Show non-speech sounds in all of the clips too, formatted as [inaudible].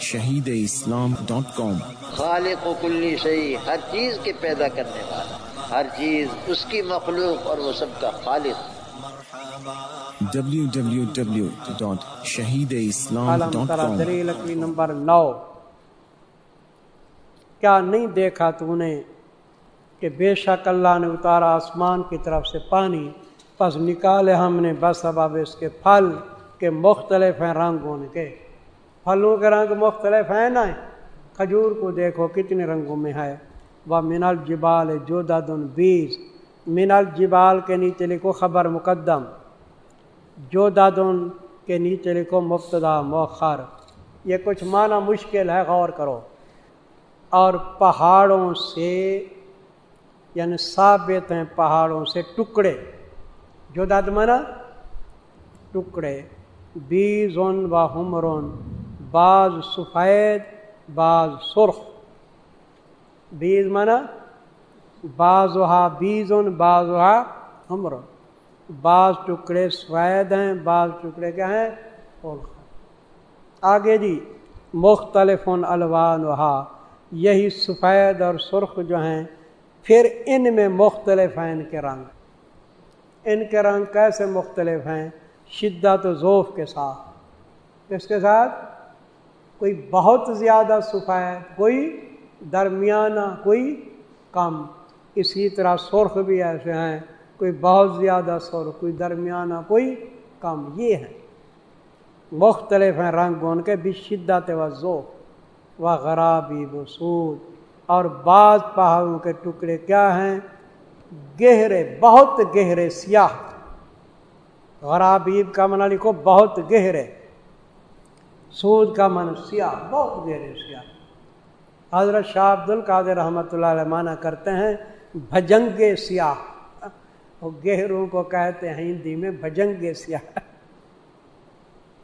شہید اسلام ڈاٹ کام۔ خالق و کلی شہی ہر چیز کے پیدا کرنے والا ہر چیز اس کی مخلوق اور وہ سب کا خالق۔ www.shahideislam.com دلیل نمبر نو۔ کیا نہیں دیکھا تو نے کہ بے شک اللہ نے اتارا آسمان کی طرف سے پانی پس نکالے ہم نے بس اب اس کے پھل کے مختلف ہیں رنگوں کے پھلوں کے رنگ مختلف ہیں نا کھجور کو دیکھو کتنے رنگوں میں ہے۔ وہ منل جبال جو دن بیس منل جبال کے نیچے لکھو خبر مقدم۔ جو دادن کے نیچے لکھو مبتدا موخر یہ کچھ معنی مشکل ہے، غور کرو۔ اور پہاڑوں سے یعنی ثابت ہیں پہاڑوں سے ٹکڑے۔ جو داد مانا ٹکڑے۔ بیز و ہمرون بعض سفید، بعض سرخ۔ بیز مانا بعض وہا بیز بعض وہا ہمرون بعض ٹکڑے سفید ہیں، بعض ٹکڑے کیا ہیں آگے جی مختلف الوان وہا یہی سفید اور سرخ جو ہیں، پھر ان میں مختلف ہیں ان کے رنگ۔ ان کے رنگ کیسے مختلف ہیں؟ شدت و ذوف کے ساتھ۔ اس کے ساتھ؟ کوئی بہت زیادہ سفید کوئی درمیانہ کوئی کم اسی طرح سرخ بھی ایسے ہیں، کوئی بہت زیادہ سرخ، کوئی درمیانہ کوئی کم یہ ہے مختلف ہیں رنگ ان کے بھی شدت و ذوف و غرابی وسود اور بعض پہاڑوں کے ٹکڑے کیا ہیں؟ گہرے، بہت گہرے سیاہ۔ غرابیب کا منع لکھو، بہت گہرے۔ سود کا من سیاہ، بہت گہرے سیاہ۔ حضرت شاہ عبد القادر رحمۃ اللہ علیہ معنی کرتے ہیں بھجنگے سیاہ۔ وہ گہروں کو کہتے ہیں، ہندی میں بھجنگے سیاہ۔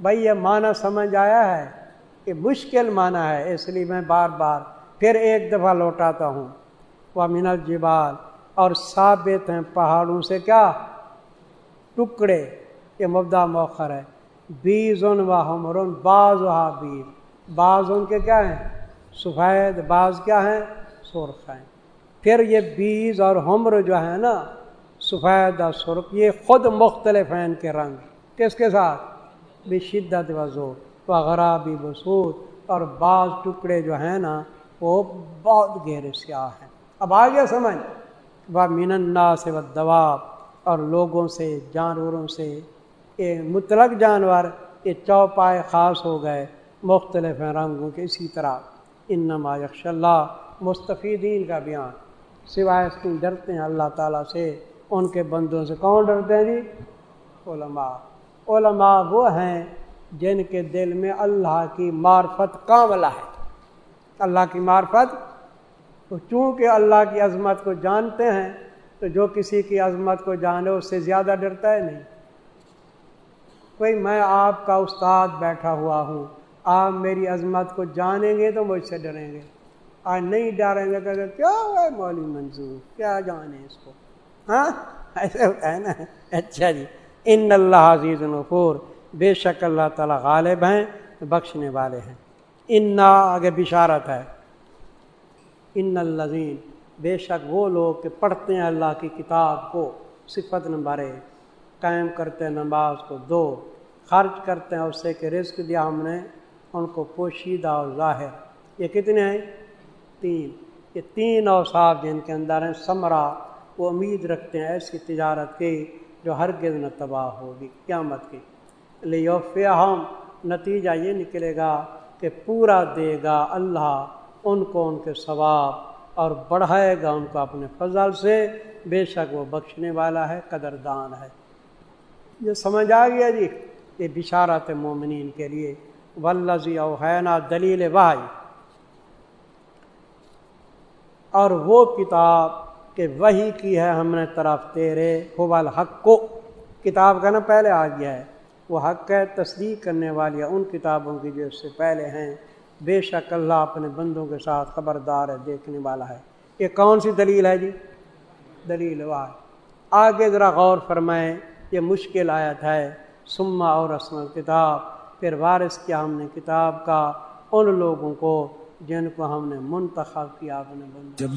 بھائی، یہ معنی سمجھ آیا ہے؟ یہ مشکل معنی ہے، اس لیے میں بار بار پھر ایک دفعہ لوٹاتا ہوں۔ وہ من الجبال، اور ثابت ہیں پہاڑوں سے کیا؟ ٹکڑے۔ یہ مبدا موخر ہے۔ بیز ان و ہمرن بعض و بیز۔ بعض ان کے کیا ہیں؟ سفید۔ بعض کیا ہیں؟ سرخ ہیں۔ پھر یہ بیز اور ہمر جو ہے نا، سفید اور سرخ، یہ خود مختلف ہیں ان کے رنگ۔ کس کے ساتھ؟ بھی شدت وضو وغیرہ بھی بسود اور بعض ٹکڑے جو ہیں نا، وہ بہت گہرے سیاہ ہیں۔ اب آگے سمجھ۔ وہ میننا سے وہ دباب اور لوگوں سے، جانوروں سے یہ مطلق جانور یہ چوپائے خاص ہو گئے، مختلف ہیں رنگوں کے اسی طرح۔ ان یکش اللہ، مستفیدین کا بیان۔ سوائے اس کی ڈرتے ہیں اللہ تعالیٰ سے، ان کے بندوں سے کون ڈرتے ہیں جی؟ علماء۔ علماء وہ ہیں جن کے دل میں اللہ کی معرفت کاملہ ہے۔ اللہ کی معرفت، تو چونکہ اللہ کی عظمت کو جانتے ہیں، تو جو کسی کی عظمت کو جانے اس سے زیادہ ڈرتا ہے نہیں۔ کوئی میں آپ کا استاد بیٹھا ہوا ہوں، آپ میری عظمت کو جانیں گے تو مجھ سے ڈریں گے۔ آج نہیں ڈریں گے کہ کیا ہے مولی منظور کیا جانے اس کو؟ ہاں؟ ایسے ہے نا۔ اچھا جی۔ ان اللہ عزیز نفور بے شک اللہ تعالیٰ غالب ہیں، بخشنے والے ہیں۔ ان آگے بشارت ہے۔ ان الزین بے شک وہ لوگ کہ پڑھتے ہیں اللہ کی کتاب کو، صفت نمبر ایک۔ قائم کرتے ہیں، نماز کو دو خرچ کرتے ہیں اس سے کہ رزق دیا ہم نے، ان کو پوشیدہ اور ظاہر۔ یہ کتنے ہیں؟ تین۔ یہ تین اوصاف جن کے اندر ہیں ثمرا وہ امید رکھتے ہیں ایسی تجارت کی جو ہر نہ تباہ ہوگی۔ قیامت کی۔ لیوفیہ ہم نتیجہ یہ نکلے گا کہ پورا دے گا اللہ ان کو ان کے ثواب اور بڑھائے گا ان کو اپنے فضل سے۔ بے شک وہ بخشنے والا ہے، قدردان ہے۔ یہ سمجھ آ گیا جی یہ بشارت مومنین کے لیے ولزی اوحینا دلیل بھائی اور وہ کتاب کہ وہی کی ہے ہم نے طرف تیرے حوال حق کو۔ کتاب کا نا پہلے آ گیا ہے۔ وہ حق ہے تصدیق کرنے والی ان کتابوں کی جو اس سے پہلے ہیں۔ بے شک اللہ اپنے بندوں کے ساتھ خبردار ہے، دیکھنے والا ہے۔ یہ کون سی دلیل ہے جی؟ دلیل واہ آگے ذرا غور فرمائیں۔ یہ مشکل آیت ہے۔ سما اور رسم کتاب پھر وارث کیا ہم نے کتاب کا؟ ان لوگوں کو جن کو ہم نے منتخب کیا اپنے بندوں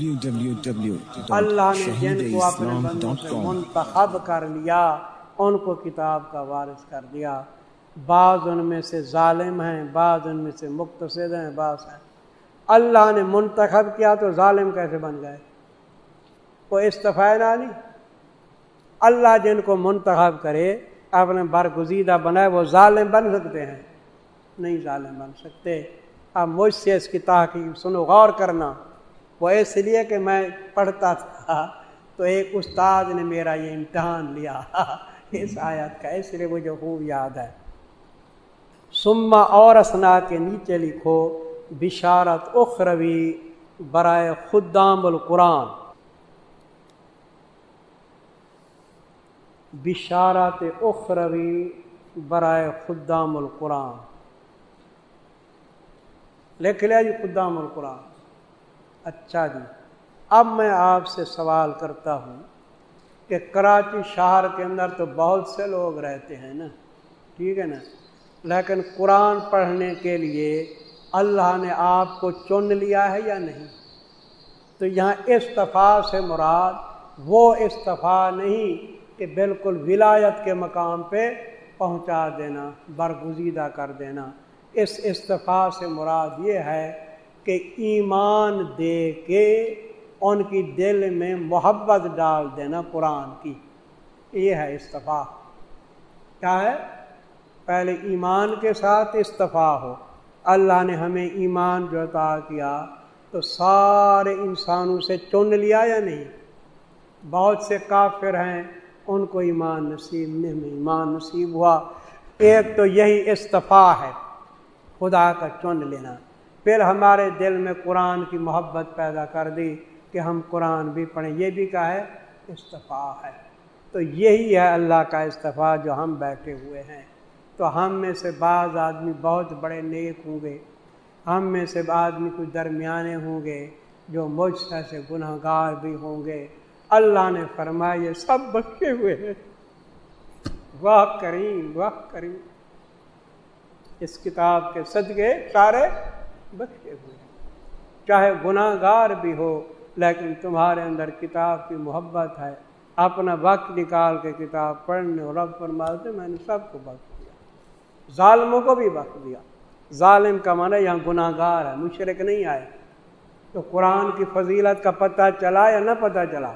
اللہ نے جن کو اپنے بندوں سے منتخب کر لیا، ان کو کتاب کا وارث کر دیا۔ بعض ان میں سے ظالم ہیں، بعض ان میں سے مختصر ہیں، بعض ہیں۔ اللہ نے منتخب کیا تو ظالم کیسے بن گئے؟ وہ استفاع نہ نہیں اللہ جن کو منتخب کرے، اپنے برگزیدہ بنائے، وہ ظالم بن سکتے ہیں۔ نہیں ظالم بن سکتے۔ اب مجھ سے اس کی تحقیق سنو، غور کرنا۔ وہ اس لیے کہ میں پڑھتا تھا، تو ایک استاد نے میرا یہ امتحان لیا۔ اس آیت کا اس لیے مجھے خوب یاد ہے۔ سما اور اسنا کے نیچے لکھو، بشارت اخروی، برائے خدام القرآن۔ بشارت اخروی برائے خدام القرآن۔ لکھ لیا جی خدام القرآن۔ اچھا جی۔ اب میں آپ سے سوال کرتا ہوں کہ کراچی شہر کے اندر تو بہت سے لوگ رہتے ہیں نا، ٹھیک ہے نا؟ لیکن قرآن پڑھنے کے لیے اللہ نے آپ کو چن لیا ہے یا نہیں؟ تو یہاں استفاع سے مراد وہ استفاع نہیں کہ بالکل ولایت کے مقام پہ پہنچا دینا، برگزیدہ کر دینا۔ اس استفاع سے مراد یہ ہے کہ ایمان دے کے ان کی دل میں محبت ڈال دینا قرآن کی۔ یہ ہے استفاع۔ کیا ہے؟ پہلے ایمان کے ساتھ استفاع ہو۔ اللہ نے ہمیں ایمان جو عطا کیا تو سارے انسانوں سے چن لیا یا نہیں؟ بہت سے کافر ہیں۔ ان کو ایمان نصیب نہیں ایمان نصیب ہوا۔ ایک تو یہی استفاع ہے، خدا کا چن لینا۔ پھر ہمارے دل میں قرآن کی محبت پیدا کر دی کہ ہم قرآن بھی پڑھیں، یہ بھی کیا ہے، استفاع ہے۔ تو یہی ہے اللہ کا استفاع جو ہم بیٹھے ہوئے ہیں۔ تو ہم میں سے بعض آدمی بہت بڑے نیک ہوں گے، ہم میں سے آدمی کچھ درمیانے ہوں گے جو مجھ سے گناہ گار بھی ہوں گے۔ اللہ نے فرمایا یہ سب بچے ہوئے ہیں۔ واہ کریم واہ کریم۔ اس کتاب کے صدقے سارے بچے ہوئے ہیں۔ چاہے گناہ گار بھی ہو، لیکن تمہارے اندر کتاب کی محبت ہے۔ اپنا وقت نکال کے کتاب پڑھنے اور رب فرماتے، میں نے سب کو بخش ظالموں کو بھی وقت دیا۔ ظالم کا معنی یہاں گناہ گار ہے مشرق نہیں آئے۔ تو قرآن کی فضیلت کا پتہ چلا یا نہ پتہ چلا؟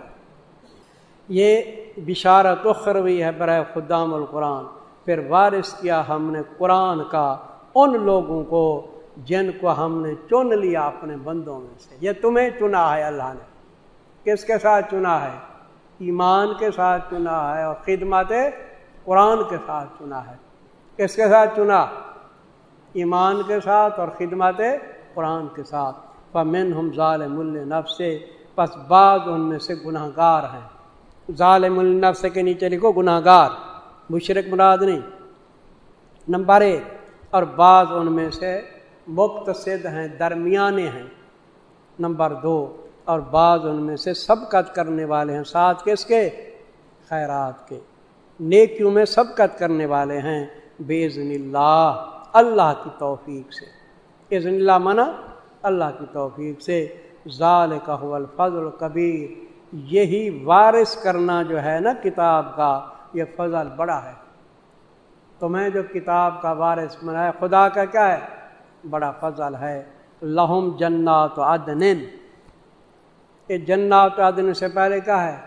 یہ بشارت اخروی ہے برائے خدام القرآن پھر وارث کیا ہم نے قرآن کا ان لوگوں کو جن کو ہم نے چن لیا اپنے بندوں میں سے۔ یہ تمہیں چنا ہے اللہ نے۔ کس کے ساتھ چنا ہے؟ ایمان کے ساتھ چنا ہے اور خدمت قرآن کے ساتھ چنا ہے۔ کس کے ساتھ چنا؟ ایمان کے ساتھ اور خدمت قرآن کے ساتھ۔ پمن ہم ظالم النف سے پس بعض ان میں سے گناہ گار ہیں۔ ظالم النفس کے نیچے لکھو گناہ گار مشرق مراد نہیں۔ نمبر ایک، اور بعض ان میں سے مختصد ہیں، درمیانے ہیں۔ نمبر دو، اور بعض ان میں سے سبقت کرنے والے ہیں۔ ساتھ کس کے؟ خیرات کے۔ نیکیوں میں سبقت کرنے والے ہیں۔ بےزن اللہ اللہ کی توفیق سے۔ عزن اللہ منع اللہ کی توفیق سے۔ ظال کا الفضل کبیر یہی وارث کرنا جو ہے نا کتاب کا، یہ فضل بڑا ہے۔ تو میں جو کتاب کا وارث بنایا، خدا کا کیا ہے؟ بڑا فضل ہے۔ لہم جنات عدن۔ یہ جنات عدن سے پہلے کیا ہے؟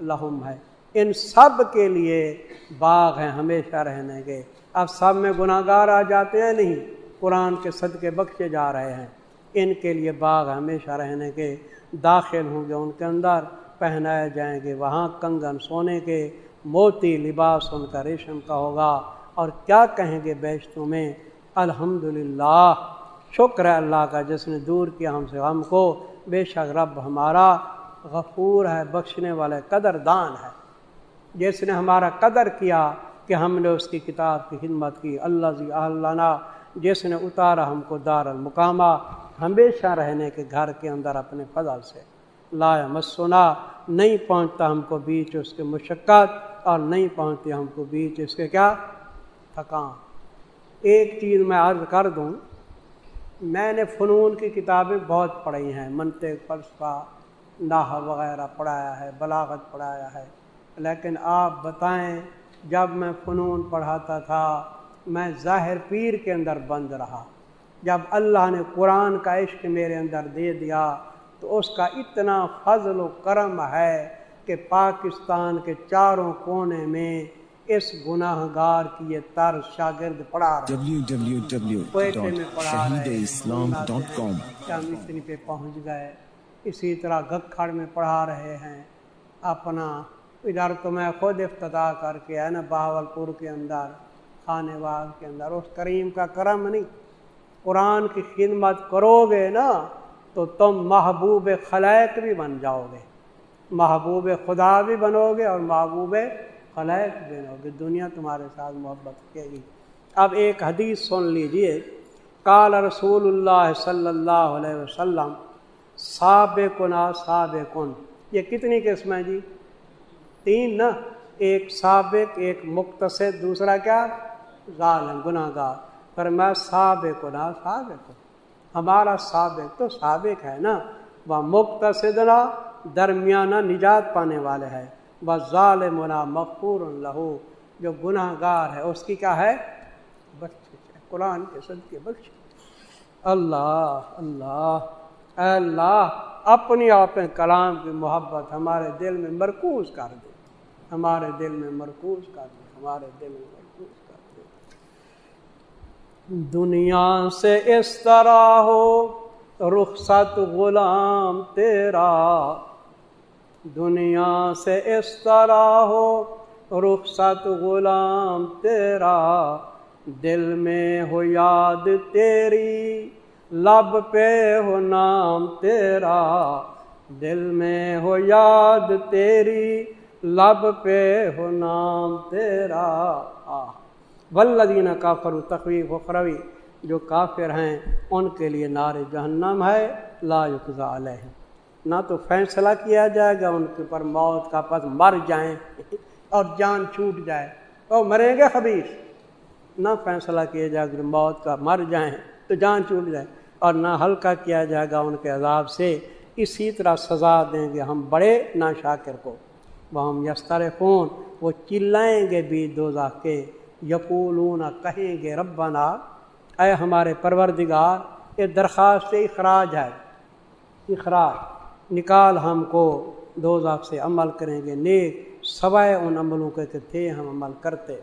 لہم ہے۔ ان سب کے لیے باغ ہیں، ہمیشہ رہنے کے۔ اب سب میں گناہ گار آ جاتے ہیں نہیں، قرآن کے صدقے بخشے جا رہے ہیں۔ ان کے لیے باغ ہمیشہ رہنے کے۔ داخل ہوں گے ان کے اندر۔ پہنائے جائیں گے، وہاں کنگن سونے کے، موتی لباس ان کا ریشم کا ہوگا۔ اور کیا کہیں گے بیشتوں میں؟ الحمد شکر ہے اللہ کا، جس نے دور کیا ہم سے ہم کو۔ بے شک رب ہمارا غفور ہے، بخشنے والے قدر دان ہے۔ جس نے ہمارا قدر کیا کہ ہم نے اس کی کتاب کی خدمت کی۔ اللہ زی اللہ جس نے اتارا ہم کو دار المقامہ۔ ہمیشہ رہنے کے گھر کے اندر اپنے فضل سے۔ لایا مسنا نہیں پہنچتا ہم کو بیچ اس کے مشقت اور نہیں پہنچتی ہم کو بیچ اس کے کیا؟ تھکان۔ ایک چیز میں عرض کر دوں، میں نے فنون کی کتابیں بہت پڑھی ہیں، منطق، فلسفہ ناح وغیرہ پڑھایا ہے، بلاغت پڑھایا ہے، لیکن آپ بتائیں، جب میں فنون پڑھاتا تھا، میں ظاہر پیر کے اندر بند رہا۔ جب اللہ نے قرآن کا عشق میرے اندر دے دیا تو اس کا اتنا فضل و کرم ہے کہ پاکستان کے چاروں کونے میں اس گناہ گار کی یہ طرز شاگرد پڑھا اتنی پہ پہنچ گئے؟ اسی طرح گکھڑ میں پڑھا رہے ہیں۔ اپنا ادھر تو میں خود افتتاح کر کے ہے نا بہاول پور کے اندر خانے باغ کے اندر۔ اس کریم کا کرم نہیں۔ قرآن کی خدمت کرو گے نا تو تم محبوب خلیق بھی بن جاؤ گے محبوب خدا بھی بنو گے اور محبوب خلیق بھی بنو گے دنیا تمہارے ساتھ محبت کرے گی۔ اب ایک حدیث سن لیجیے۔ کال رسول اللہ صلی اللہ علیہ وسلم، سابقنا سابقن۔ یہ کتنی قسم ہے جی؟ تین نا۔ ایک سابق، ایک مختصر دوسرا کیا؟ ظالم گناہ گار پر میں سابق نا سابق ہمارا سابق تو سابق ہے نا۔ وہ مختصدنا درمیانہ نجات پانے والے ہے وہ ظالم نا مقبور لہو۔ جو گناہ گار ہے، اس کی کیا ہے؟ بخش قرآن کے سد کے بخش اللہ اللہ۔ اے اللہ، اپنی اپنے کلام کی محبت ہمارے دل میں مرکوز کر دے۔ ہمارے دل میں مرکوز کر دے۔ ہمارے دل میں مرکوز دنیا سے اس طرح ہو، رخصت غلام تیرا۔ دنیا سے اس طرح ہو، رخصت غلام تیرا۔ دل میں ہو یاد تیری، لب پہ ہو نام تیرا۔ دل میں ہو یاد تیری، لب پہ ہو نام تیرا۔ آہ۔ ولدین کافر تخویف و خروی جو کافر ہیں، ان کے لیے نار جہنم ہے، لا یقضا علیہ نہ تو فیصلہ کیا جائے گا، ان کے پر موت کا پس مر جائیں اور جان چھوٹ جائے۔ تو مریں گے خبیص نہ فیصلہ کیا جائے گا، موت کا مر جائیں تو جان چھوٹ جائے۔ اور نہ ہلکا کیا جائے گا، ان کے عذاب سے اسی طرح سزا دیں گے ہم بڑے نا شاکر کو۔ وہ ہم یستر خون وہ چلائیں گے بھی دو کے۔ یقولون، کہیں گے، ربنا، اے ہمارے پروردگار، یہ درخواست اخراج ہے۔ اخراج، نکال ہم کو دو سے عمل کریں گے۔ نیک، سوائے ان عملوں کے کہ تھے ہم عمل کرتے۔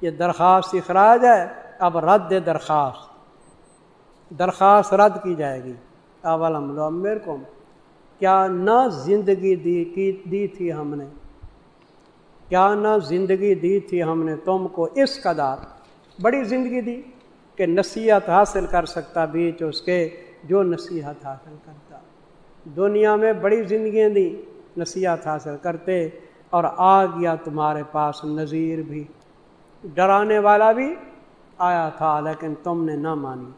یہ درخواست اخراج ہے۔ اب رد درخواست۔ درخواست رد کی جائے گی۔ اول عمل کو کیا نہ زندگی دی کی دی تھی ہم نے۔ کیا نہ زندگی دی تھی ہم نے تم کو اس قدار بڑی زندگی دی کہ نصیحت حاصل کر سکتا بیچ اس کے جو نصیحت حاصل کرتا۔ دنیا میں بڑی زندگیاں دی، نصیحت حاصل کرتے اور آ گیا تمہارے پاس نظیر بھی۔ ڈرانے والا بھی آیا تھا لیکن تم نے نہ مانی۔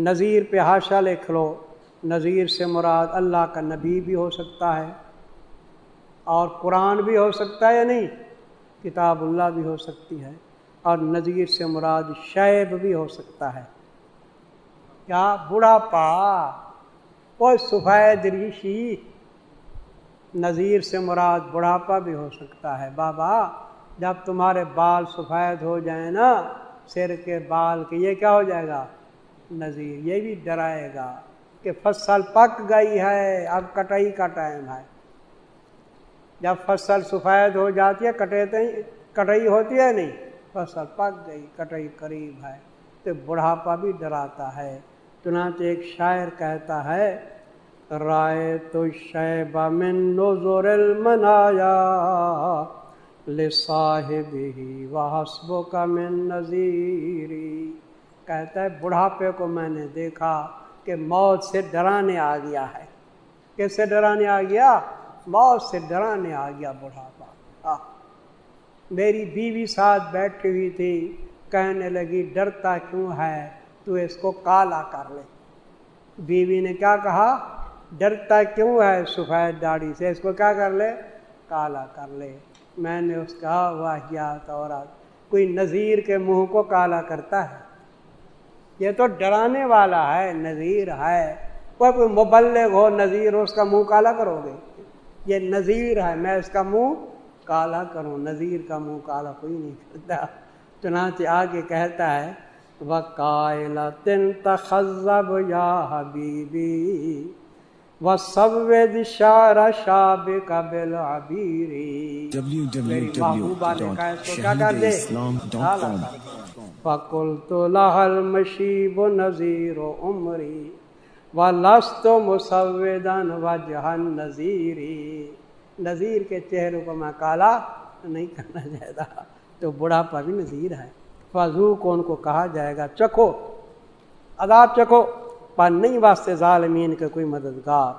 نظیر پہ ہاشا لکھ لو نظیر سے مراد اللہ کا نبی بھی ہو سکتا ہے۔ اور قرآن بھی ہو سکتا ہے یا نہیں؟ کتاب اللہ بھی ہو سکتی ہے اور نظیر سے مراد شیب بھی ہو سکتا ہے۔ کیا بڑھا پا سفید ریشی نظیر سے مراد بڑھاپا بھی ہو سکتا ہے۔ بابا، جب تمہارے بال سفید ہو جائیں نا، سر کے بال کے، یہ کیا ہو جائے گا؟ نظیر، یہ بھی ڈرائے گا کہ فصل پک گئی ہے، اب کٹائی کا ٹائم ہے۔ جب فصل سفید ہو جاتی ہے کٹے کٹائی ہوتی ہے نہیں؟ فصل پک گئی، کٹائی قریب ہے۔ تو بڑھاپا بھی ڈراتا ہے۔ چنانچہ ایک شاعر کہتا ہے، رائے تو شیب من نظر المنایا لصاحب ہی وحسب کا من نظیری کہتا ہے، بڑھاپے کو میں نے دیکھا کہ موت سے ڈرانے آ گیا ہے۔ کس سے ڈرانے آ گیا؟ موت سے ڈرانے آ گیا بڑھاپا۔ میری بیوی ساتھ بیٹھی ہوئی تھی، کہنے لگی، ڈرتا کیوں ہے؟ تو اس کو کالا کر لے۔ بیوی نے کیا کہا؟ ڈرتا کیوں ہے سفید داڑھی سے؟ اس کو کیا کر لے؟ کالا کر لے۔ میں نے اس کا واحیات اور کوئی نظیر کے منہ کو کالا کرتا ہے۔ یہ تو ڈرانے والا ہے، نذیر ہے۔ کوئی کوئی مبلغ ہو نذیر ہو اس کا منہ کالا کرو گے۔ یہ نذیر ہے میں اس کا منہ کالا کروں نذیر کا منہ کالا کوئی نہیں کرتا۔ چنانچہ آگے کہتا ہے وکائل تن تخذب یا حبیبی و سب شار شاب قبل عبیری فکل تو لہل مشیب و نذیر و عمری و لست و مسودن و جہن نذیری۔ نذیر کے چہروں کو میں کالا، نہیں کرنا چاہتا تو بڑھاپا بھی نذیر ہے۔ فضو کو ان کو کہا جائے گا، چکھو، عذاب چکھو، پر نہیں واسطے ظالمین کے کوئی مددگار۔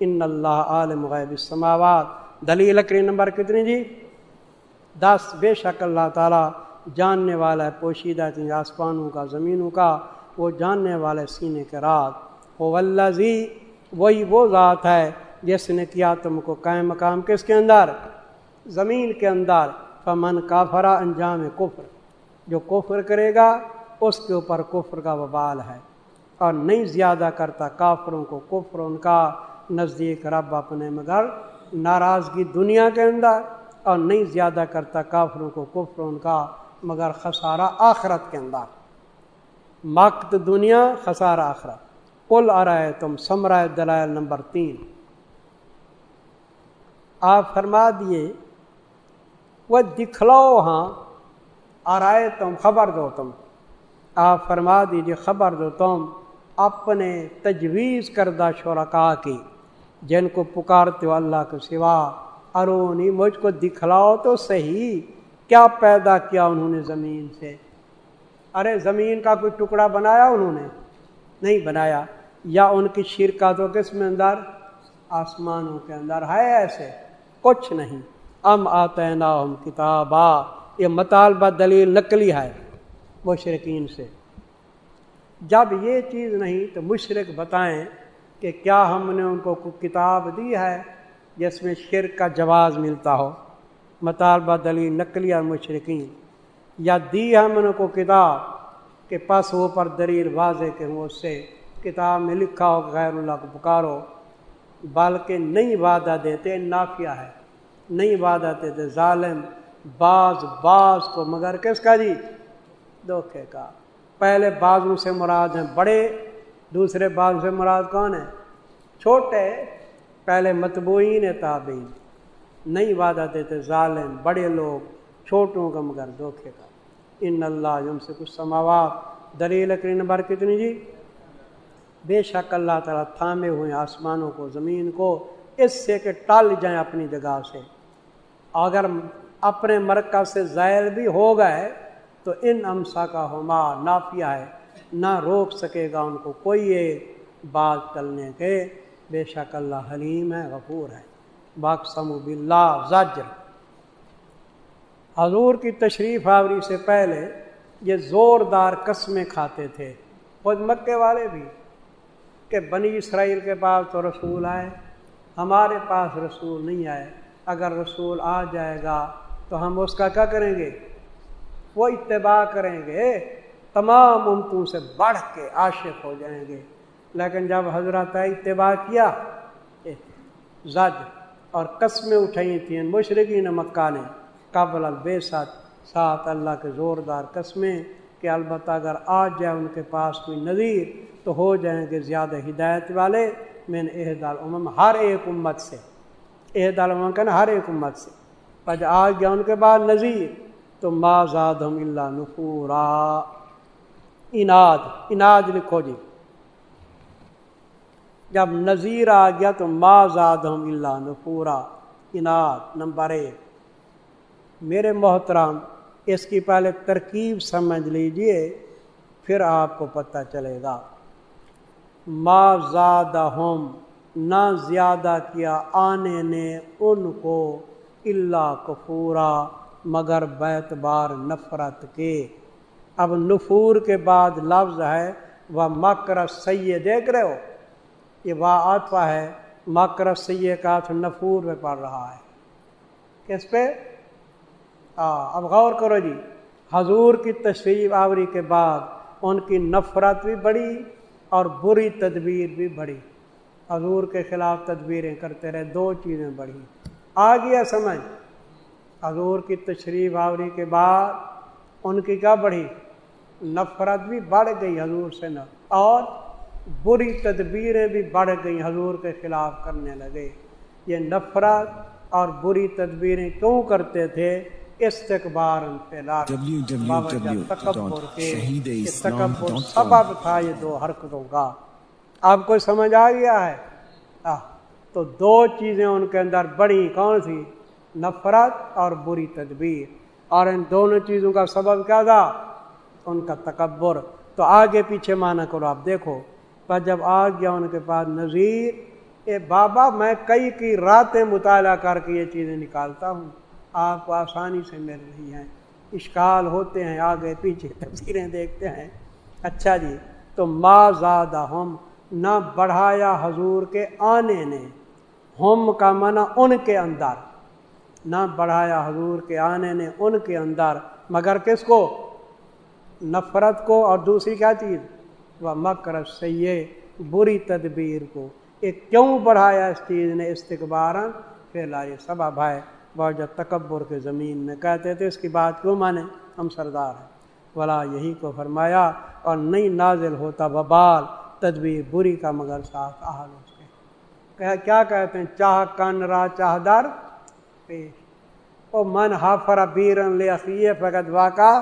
ان اللہ عالم غیب السماوات۔ دلیل لکڑی نمبر کتنی جی؟ دس۔ بے شک اللہ تعالیٰ جاننے والا ہے، پوشیدہ تین آسمانوں کا، زمینوں کا، وہ جاننے والے سینے کے رات۔ وہ وہی وہ ذات ہے جس نے کیا تم کو قائم مقام کس کے اندر؟ زمین کے اندر۔ فمن کافرا انجام کفر۔ جو کفر کرے گا، اس کے اوپر کفر کا وبال ہے۔ اور نہیں زیادہ کرتا کافروں کو کفر ان کا نزدیک رب اپنے مگر ناراضگی دنیا کے اندر۔ اور نہیں زیادہ کرتا کافروں کو کفر ان کا مگر خسارہ آخرت کے اندر۔ مقت دنیا، خسارہ آخرت۔ پل آ رہا ہے تم سمرائے دلائل نمبر تین۔ آپ فرما دیے، وہ دکھلاؤ ہاں آرائے تم خبر دو تم آپ فرما دیجیے خبر دو تم اپنے تجویز کردہ شرکا کی، جن کو پکارتے ہو اللہ کے سوا۔ ارونی مجھ کو دکھلاؤ تو صحیح، کیا پیدا کیا انہوں نے زمین سے؟ ارے، زمین کا کوئی ٹکڑا بنایا انہوں نے؟ نہیں بنایا، یا ان کی شرکا تو کس میں اندر آسمانوں کے اندر۔ ہے ایسے، کچھ نہیں۔ ام آتے نا ہم کتابا، یہ مطالبہ دلیل نقلی ہے مشرقین سے۔ جب یہ چیز نہیں تو مشرق بتائیں کہ کیا ہم نے ان کو کتاب دی ہے جس میں شرک کا جواز ملتا ہو۔ مطالبہ دلیل نقلی اور مشرقین یا دی ہم ان کو کتاب کہ پس وہ پر دلیل واضح کہ وہ اس سے کتاب میں لکھا ہو، غیر اللہ کو پکارو، بلکہ نئی وعدہ دیتے، نافیہ ہے۔ نئی وعدہ دیتے، ظالم بعض بعض کو۔ مگر کس کا جی؟ دھوکے کا۔ پہلے بازو سے مراد ہیں بڑے، دوسرے بازو سے مراد کون ہے چھوٹے، پہلے متبوئین تابعین۔ نئی وعدہ دیتے، ظالم، بڑے لوگ، چھوٹوں کا مگر دھوکے کا۔ ان اللہ سے کچھ سماوات دلیل لکڑی نمبر کتنی جی؟ بے شک اللہ تعالیٰ تھامے ہوئے آسمانوں کو، زمین کو، اس سے کہ ٹال جائیں اپنی جگہ سے۔ اگر اپنے مرکز سے زائر بھی ہو گئے تو ان امسا کا ہوما نافیہ ہے، نہ روک سکے گا ان کو کوئی ایک بات چلنے کے۔ بے شک اللہ حلیم ہے، غفور ہے۔ باقسم بلّہ زجر۔ حضور کی تشریف آوری سے پہلے یہ زوردار قسمیں کھاتے تھے، خود مکے والے بھی، کہ بنی اسرائیل کے پاس تو رسول آئے، ہمارے پاس رسول نہیں آئے، اگر رسول آ جائے گا تو ہم اس کا کیا کریں گے؟ وہ اتباع کریں گے، تمام امتوں سے بڑھ کے عاشق ہو جائیں گے۔ لیکن جب حضرت اتباع کیا زج اور قسمیں اٹھائی تھیں، مشرقین مکہ نے۔ قبل البے ساتھ ساتھ اللہ کے زوردار قسمیں کہ البتہ اگر آ جائے ان کے پاس کوئی نظیر تو ہو جائیں گے زیادہ ہدایت والے میں نے عہد العمم ہر ایک امت سے۔ عہد العمم کا نا ہر ایک امت سے۔ پر آ گیا ان کے بعد نظیر تو ما زاد ہم اللہ نفورا۔ اناد اناد لکھو جی۔ جب نظیر آ گیا تو ما زاد ہم اللہ نفورا۔ اناد، نمبر ایک۔ میرے محترام اس کی پہلے ترکیب سمجھ لیجیے، پھر آپ کو پتہ چلے گا۔ ما زادہ ہم نہ زیادہ کیا آنے نے ان کو اللہ کفورا، مگر بیت بار نفرت کے۔ اب نفور کے بعد لفظ ہے وہ مکر سید دیکھ رہے ہو؟ یہ وا آتوا ہے، مکر سید کا نفور میں پڑھ رہا ہے۔ کس پہ؟ اب غور کرو جی حضور کی تشریف آوری کے بعد ان کی نفرت بھی بڑی اور بری تدبیر بھی بڑی حضور کے خلاف تدبیریں کرتے رہے، دو چیزیں بڑھی۔ آ گیا سمجھ، حضور کی تشریف آوری کے بعد ان کی کیا بڑھی؟ نفرت بھی بڑھ گئی حضور سے نہ اور بری تدبیریں بھی بڑھ گئیں حضور کے خلاف کرنے لگے۔ یہ نفرت اور بری تدبیریں کیوں کرتے تھے؟ استقبار سبب تھا یہ دو حرکتوں کا۔ آپ کو سمجھ آ گیا ہے؟ تو دو چیزیں ان کے اندر بڑی کون سی؟ نفرت اور بری تدبیر۔ اور ان دونوں چیزوں کا سبب کیا تھا؟ ان کا تکبر۔ تو آگے پیچھے مانا کرو آپ دیکھو۔ پر جب آ گیا ان کے پاس نظیر اے بابا میں کئی کی راتیں مطالعہ کر کے یہ چیزیں نکالتا ہوں۔ آپ کو آسانی سے مل رہی ہیں۔ اشکال ہوتے ہیں، آگے پیچھے تصویریں دیکھتے ہیں۔ اچھا جی تو ما زیادہ ہم نہ بڑھایا حضور کے آنے نے۔ ہم کا منع ان کے اندر۔ نہ بڑھایا حضور کے آنے نے ان کے اندر۔ مگر کس کو؟ نفرت کو۔ اور دوسری کیا چیز؟ وہ مکر سیے بری تدبیر کو۔ یہ کیوں بڑھایا اس چیز نے استقبار پھر لائے سبب ہے۔ بہت تکبر کے زمین میں کہتے تھے، اس کی بات کیوں مانے؟ ہم سردار ہیں۔ ولا یہی کو فرمایا، اور نہیں نازل ہوتا ببال، تدبیر بری کا مگر ساتھ آہل اس کے۔ کیا کہتے ہیں؟ چاہ کن را، چاہ در، پیش۔ او من ہافر بیرن لے فقط واقع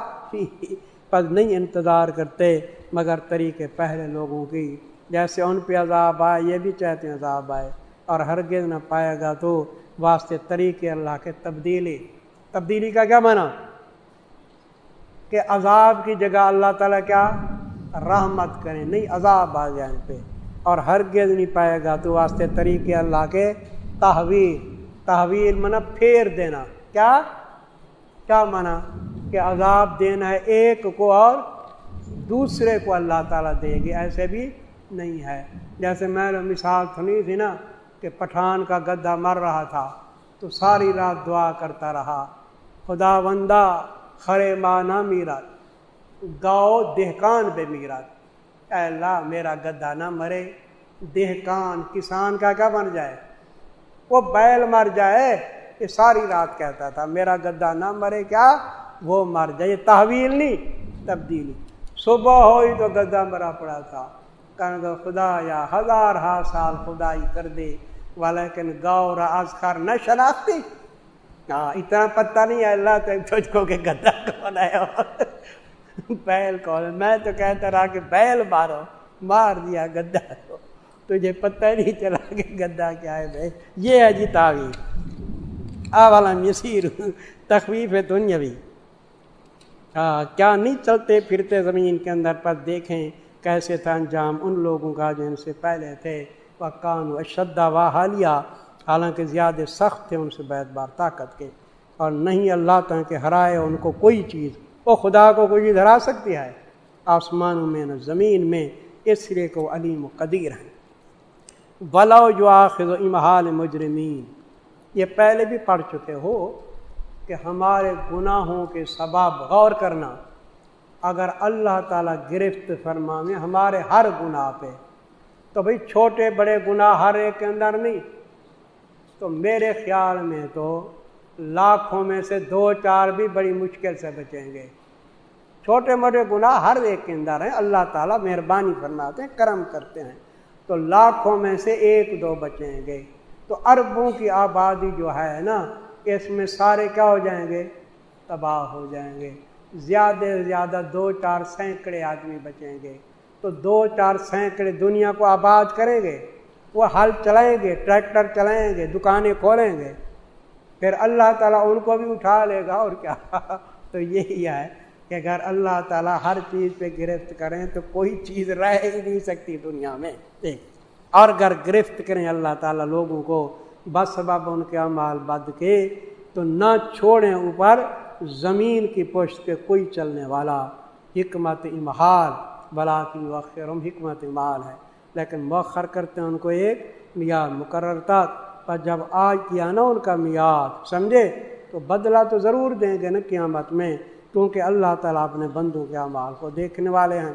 پس نہیں انتظار کرتے، مگر طریقے پہلے لوگوں کی۔ جیسے ان پہ عذاب آئے، یہ بھی چاہتے ہیں عذاب آئے۔ اور ہرگز نہ پائے گا تو واسطے طریقے اللہ کے تبدیلی۔ تبدیلی کا کیا معنی؟ کہ عذاب کی جگہ اللہ تعالیٰ کیا؟ رحمت کریں، نہیں عذاب آ جائیں پہ۔ اور ہرگز نہیں پائے گا تو واسطے طریقے اللہ کے تحویل۔ تحویل منع پھیر دینا۔ کیا؟ کیا منع کہ عذاب دینا ہے ایک کو اور دوسرے کو اللہ تعالیٰ دے گی ایسے بھی نہیں ہے۔ جیسے میں نے مثال سنی تھی نا کہ پٹھان کا گدھا مر رہا تھا تو ساری رات دعا کرتا رہا۔ خدا وندہ خرے ماں نہ میرات گاؤ دہکان بے میرات اے اللہ، میرا گدھا نہ مرے۔ دہکان کسان کا کیا بن جائے؟ وہ بیل مر جائے، یہ ساری رات کہتا تھا۔ میرا گدھا نہ مرے کیا؟ وہ مر جائے۔ تحویل نہیں تبدیلی صبح ہوئی تو گدا مرا پڑا تھا۔ کہ خدا یا ہزار ہا سال خدائی کر دے۔ لیکن گاؤ راز خر نہ شناختی۔ ہاں اتنا پتہ نہیں ہے، اللہ تجھ کو کہ گدا کون ہے۔ بیل کون میں تو کہتا رہا کہ بیل مارو۔ مار دیا گدا کو۔ تجھے پتہ نہیں چلا کہ گدا کیا ہے بھائی۔ یہ ہے جی تعویذ آ والا یسیر، تخویف دنیاوی۔ ہاں کیا نہیں چلتے پھرتے زمین کے اندر پر دیکھیں کیسے تھا انجام ان لوگوں کا جو ان سے پہلے تھے۔ وہ و شدہ و حالیہ حالانکہ زیادہ سخت تھے ان سے بیت بار طاقت کے۔ اور نہیں اللہ تعالیٰ کہ ہرائے ان کو کوئی چیز، وہ خدا کو کوئی چیز ہرا سکتی ہے۔ آسمانوں میں نہ زمین میں، اس لیے کو علیم و قدیر ہیں۔ بلاؤ جو آخر و امہال مجرمین یہ پہلے بھی پڑھ چکے ہو کہ ہمارے گناہوں کے سبب غور کرنا۔ اگر اللہ تعالیٰ گرفت فرما میں ہمارے ہر گناہ پہ تو بھئی چھوٹے بڑے گناہ ہر ایک کے اندر نہیں۔ تو میرے خیال میں تو لاکھوں میں سے دو چار بھی بڑی مشکل سے بچیں گے۔ چھوٹے موٹے گناہ ہر ایک کے اندر ہیں۔ اللہ تعالیٰ مہربانی فرماتے ہیں، کرم کرتے ہیں۔ تو لاکھوں میں سے ایک دو بچیں گے۔ تو اربوں کی آبادی جو ہے نا، اس میں سارے کیا ہو جائیں گے؟ تباہ ہو جائیں گے۔ زیادہ سے زیادہ دو چار سینکڑے آدمی بچیں گے۔ تو دو چار سینکڑے دنیا کو آباد کریں گے، وہ ہل چلائیں گے، ٹریکٹر چلائیں گے، دکانیں کھولیں گے۔ پھر اللہ تعالیٰ ان کو بھی اٹھا لے گا اور کیا؟ [laughs] تو یہی ہے کہ اگر اللہ تعالیٰ ہر چیز پہ گرفت کریں تو کوئی چیز رہ ہی نہیں سکتی دنیا میں۔ اور اگر گرفت کریں اللہ تعالیٰ لوگوں کو، بس سبب ان کے امال بد کے، تو نہ چھوڑیں اوپر زمین کی پشت پہ کوئی چلنے والا۔ حکمت امہال۔ بلا کی وخرم حکمت مال ہے۔ لیکن مؤخر کرتے ہیں ان کو ایک میاد مقرر تک پر جب آج کیا نا ان کا میاد سمجھے، تو بدلہ تو ضرور دیں گے نا قیامت میں، کیونکہ اللہ تعالیٰ اپنے بندوں کے اعمال کو دیکھنے والے ہیں۔